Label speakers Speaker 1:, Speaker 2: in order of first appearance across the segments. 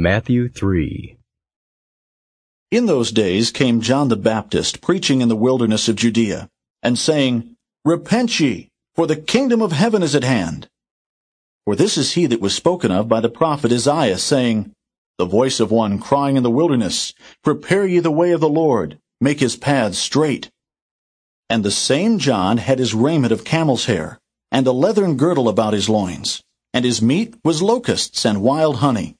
Speaker 1: Matthew 3
Speaker 2: In those days came John the Baptist preaching in the wilderness of Judea, and saying, Repent ye, for the kingdom of heaven is at hand. For this is he that was spoken of by the prophet Isaiah, saying, The voice of one crying in the wilderness, Prepare ye the way of the Lord, make his paths straight. And the same John had his raiment of camel's hair, and a leathern girdle about his loins, and his meat was locusts and wild honey.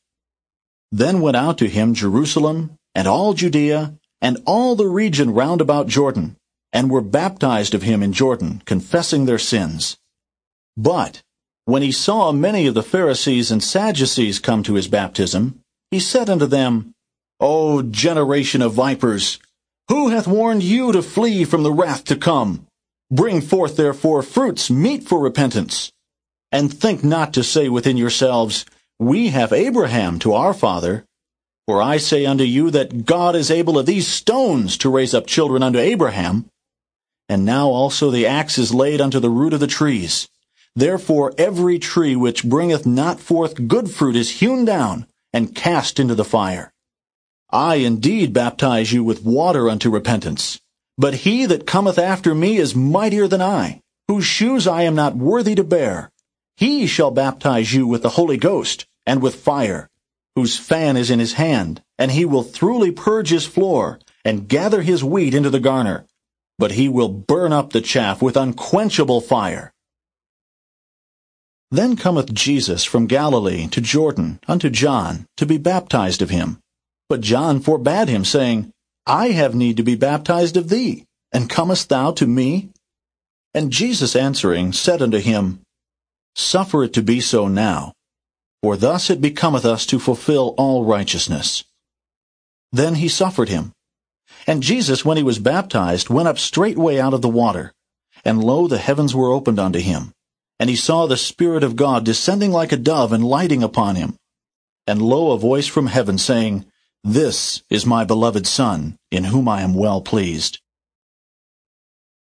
Speaker 2: Then went out to him Jerusalem, and all Judea, and all the region round about Jordan, and were baptized of him in Jordan, confessing their sins. But when he saw many of the Pharisees and Sadducees come to his baptism, he said unto them, O generation of vipers, who hath warned you to flee from the wrath to come? Bring forth therefore fruits meet for repentance. And think not to say within yourselves, We have Abraham to our father. For I say unto you that God is able of these stones to raise up children unto Abraham. And now also the axe is laid unto the root of the trees. Therefore every tree which bringeth not forth good fruit is hewn down and cast into the fire. I indeed baptize you with water unto repentance. But he that cometh after me is mightier than I, whose shoes I am not worthy to bear. He shall baptize you with the Holy Ghost and with fire, whose fan is in his hand, and he will thoroughly purge his floor, and gather his wheat into the garner. But he will burn up the chaff with unquenchable fire. Then cometh Jesus from Galilee to Jordan unto John to be baptized of him. But John forbade him, saying, I have need to be baptized of thee, and comest thou to me? And Jesus answering said unto him, Suffer it to be so now, for thus it becometh us to fulfill all righteousness. Then he suffered him. And Jesus, when he was baptized, went up straightway out of the water. And lo, the heavens were opened unto him. And he saw the Spirit of God descending like a dove and lighting upon him. And lo, a voice from heaven saying, This is my beloved Son, in whom I am well pleased.